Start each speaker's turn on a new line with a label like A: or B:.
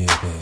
A: yeah.